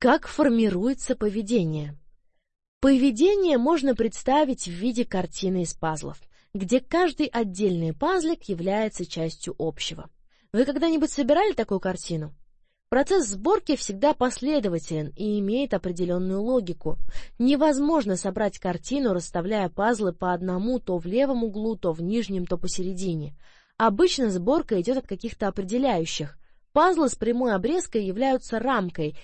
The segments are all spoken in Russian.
Как формируется поведение? Поведение можно представить в виде картины из пазлов, где каждый отдельный пазлик является частью общего. Вы когда-нибудь собирали такую картину? Процесс сборки всегда последователен и имеет определенную логику. Невозможно собрать картину, расставляя пазлы по одному то в левом углу, то в нижнем, то посередине. Обычно сборка идет от каких-то определяющих. Пазлы с прямой обрезкой являются рамкой,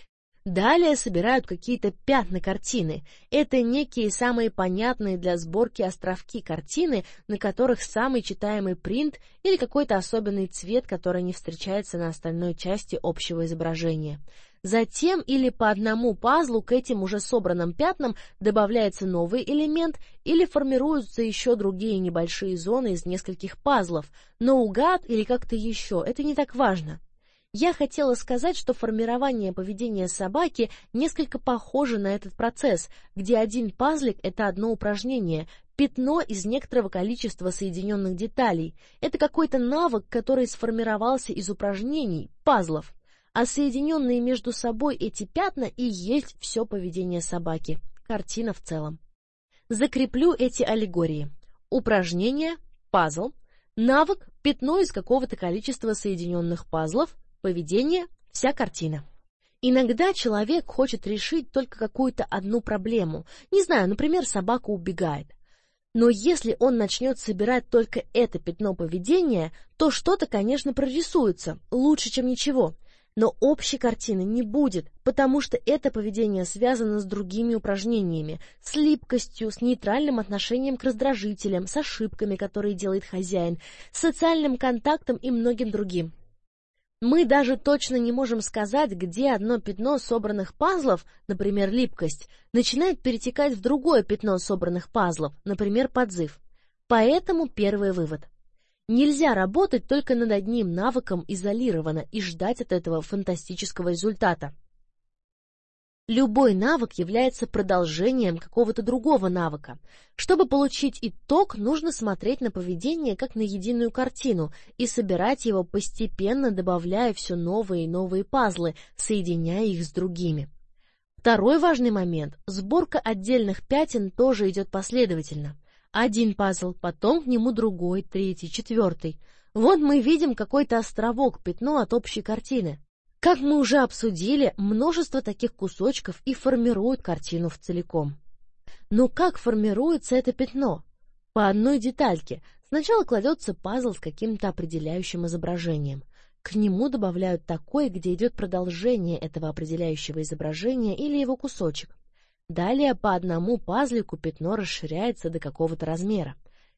Далее собирают какие-то пятна картины. Это некие самые понятные для сборки островки картины, на которых самый читаемый принт или какой-то особенный цвет, который не встречается на остальной части общего изображения. Затем или по одному пазлу к этим уже собранным пятнам добавляется новый элемент или формируются еще другие небольшие зоны из нескольких пазлов, но угад или как-то еще, это не так важно. Я хотела сказать, что формирование поведения собаки несколько похоже на этот процесс, где один пазлик – это одно упражнение, пятно из некоторого количества соединенных деталей. Это какой-то навык, который сформировался из упражнений, пазлов. А соединенные между собой эти пятна и есть все поведение собаки. Картина в целом. Закреплю эти аллегории. Упражнение, пазл, навык, пятно из какого-то количества соединенных пазлов, поведение – вся картина. Иногда человек хочет решить только какую-то одну проблему. Не знаю, например, собака убегает. Но если он начнет собирать только это пятно поведения, то что-то, конечно, прорисуется, лучше, чем ничего. Но общей картины не будет, потому что это поведение связано с другими упражнениями, с липкостью, с нейтральным отношением к раздражителям, с ошибками, которые делает хозяин, с социальным контактом и многим другим. Мы даже точно не можем сказать, где одно пятно собранных пазлов, например, липкость, начинает перетекать в другое пятно собранных пазлов, например, подзыв. Поэтому первый вывод. Нельзя работать только над одним навыком изолированно и ждать от этого фантастического результата. Любой навык является продолжением какого-то другого навыка. Чтобы получить итог, нужно смотреть на поведение как на единую картину и собирать его постепенно, добавляя все новые и новые пазлы, соединяя их с другими. Второй важный момент – сборка отдельных пятен тоже идет последовательно. Один пазл, потом к нему другой, третий, четвертый. Вот мы видим какой-то островок, пятно от общей картины. Как мы уже обсудили, множество таких кусочков и формируют картину в целиком. Но как формируется это пятно? По одной детальке. Сначала кладется пазл с каким-то определяющим изображением. К нему добавляют такой, где идет продолжение этого определяющего изображения или его кусочек. Далее по одному пазлику пятно расширяется до какого-то размера.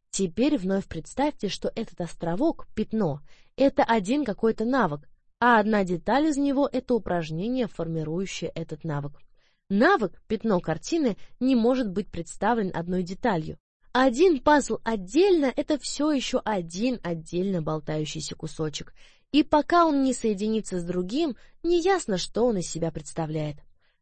Теперь вновь представьте, что этот островок, пятно, это один какой-то навык, а одна деталь из него – это упражнение, формирующее этот навык. Навык, пятно картины, не может быть представлен одной деталью. Один пазл отдельно – это все еще один отдельно болтающийся кусочек. И пока он не соединится с другим, неясно, что он из себя представляет.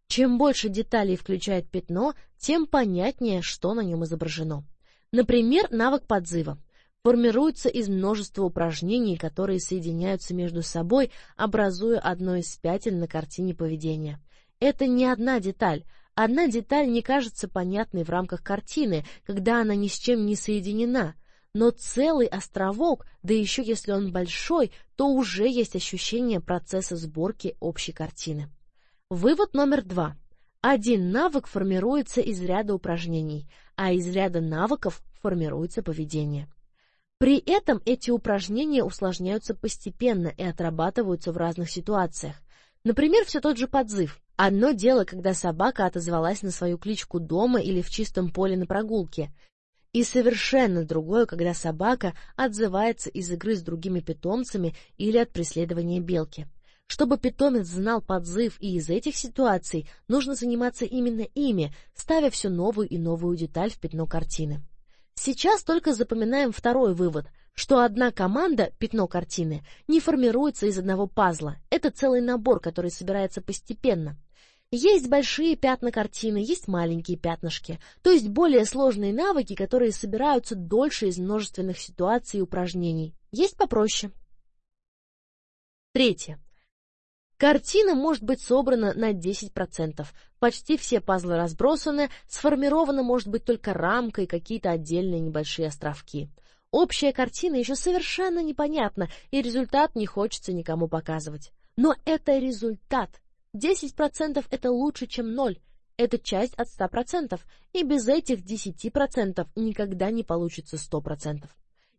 Чем больше деталей включает пятно, тем понятнее, что на нем изображено. Например, навык подзыва формируется из множества упражнений, которые соединяются между собой, образуя одно из пятен на картине поведения. Это не одна деталь. Одна деталь не кажется понятной в рамках картины, когда она ни с чем не соединена. Но целый островок, да еще если он большой, то уже есть ощущение процесса сборки общей картины. Вывод номер два. Один навык формируется из ряда упражнений, а из ряда навыков формируется поведение. При этом эти упражнения усложняются постепенно и отрабатываются в разных ситуациях. Например, все тот же подзыв. Одно дело, когда собака отозвалась на свою кличку дома или в чистом поле на прогулке. И совершенно другое, когда собака отзывается из игры с другими питомцами или от преследования белки. Чтобы питомец знал подзыв и из этих ситуаций, нужно заниматься именно ими, ставя все новую и новую деталь в пятно картины. Сейчас только запоминаем второй вывод, что одна команда, пятно картины, не формируется из одного пазла. Это целый набор, который собирается постепенно. Есть большие пятна картины, есть маленькие пятнышки, то есть более сложные навыки, которые собираются дольше из множественных ситуаций и упражнений. Есть попроще. Третье. Картина может быть собрана на 10%. Почти все пазлы разбросаны, сформирована может быть только рамка и какие-то отдельные небольшие островки. Общая картина еще совершенно непонятна, и результат не хочется никому показывать. Но это результат. 10% это лучше, чем 0. Это часть от 100%, и без этих 10% никогда не получится 100%.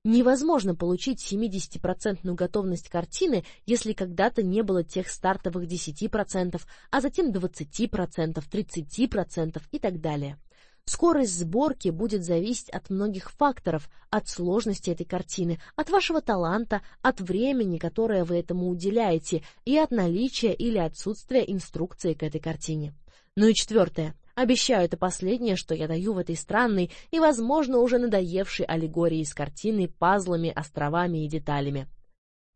Невозможно получить 70% готовность картины, если когда-то не было тех стартовых 10%, а затем 20%, 30% и так далее. Скорость сборки будет зависеть от многих факторов, от сложности этой картины, от вашего таланта, от времени, которое вы этому уделяете, и от наличия или отсутствия инструкции к этой картине. Ну и четвертое. Обещаю, это последнее, что я даю в этой странной и, возможно, уже надоевшей аллегории с картиной, пазлами, островами и деталями.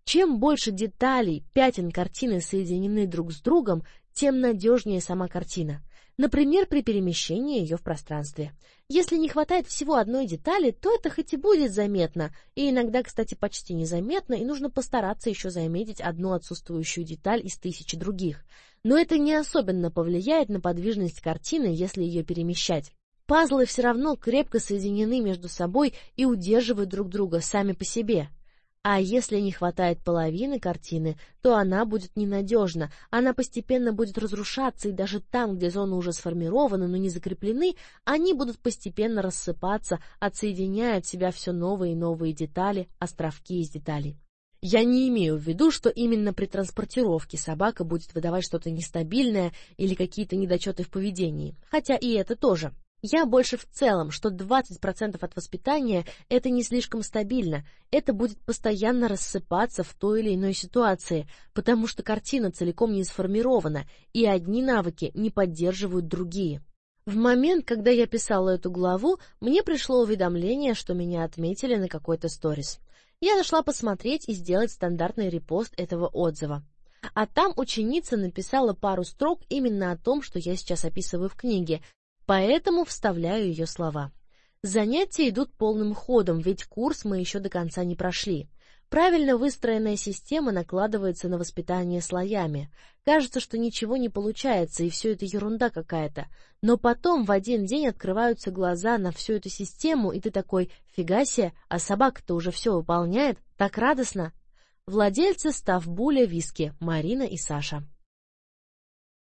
Чем больше деталей, пятен картины соединены друг с другом, тем надежнее сама картина. Например, при перемещении ее в пространстве. Если не хватает всего одной детали, то это хоть и будет заметно, и иногда, кстати, почти незаметно, и нужно постараться еще заметить одну отсутствующую деталь из тысячи других – но это не особенно повлияет на подвижность картины, если ее перемещать. Пазлы все равно крепко соединены между собой и удерживают друг друга сами по себе. А если не хватает половины картины, то она будет ненадежна, она постепенно будет разрушаться, и даже там, где зоны уже сформированы, но не закреплены, они будут постепенно рассыпаться, отсоединяя от себя все новые и новые детали, островки из деталей. Я не имею в виду, что именно при транспортировке собака будет выдавать что-то нестабильное или какие-то недочеты в поведении, хотя и это тоже. Я больше в целом, что 20% от воспитания – это не слишком стабильно, это будет постоянно рассыпаться в той или иной ситуации, потому что картина целиком не сформирована, и одни навыки не поддерживают другие. В момент, когда я писала эту главу, мне пришло уведомление, что меня отметили на какой-то сторис. Я зашла посмотреть и сделать стандартный репост этого отзыва. А там ученица написала пару строк именно о том, что я сейчас описываю в книге, поэтому вставляю ее слова. Занятия идут полным ходом, ведь курс мы еще до конца не прошли. Правильно выстроенная система накладывается на воспитание слоями. Кажется, что ничего не получается, и все это ерунда какая-то. Но потом в один день открываются глаза на всю эту систему, и ты такой «фига себе, а собака-то уже все выполняет, так радостно!» Владельцы Ставбуля Виски, Марина и Саша.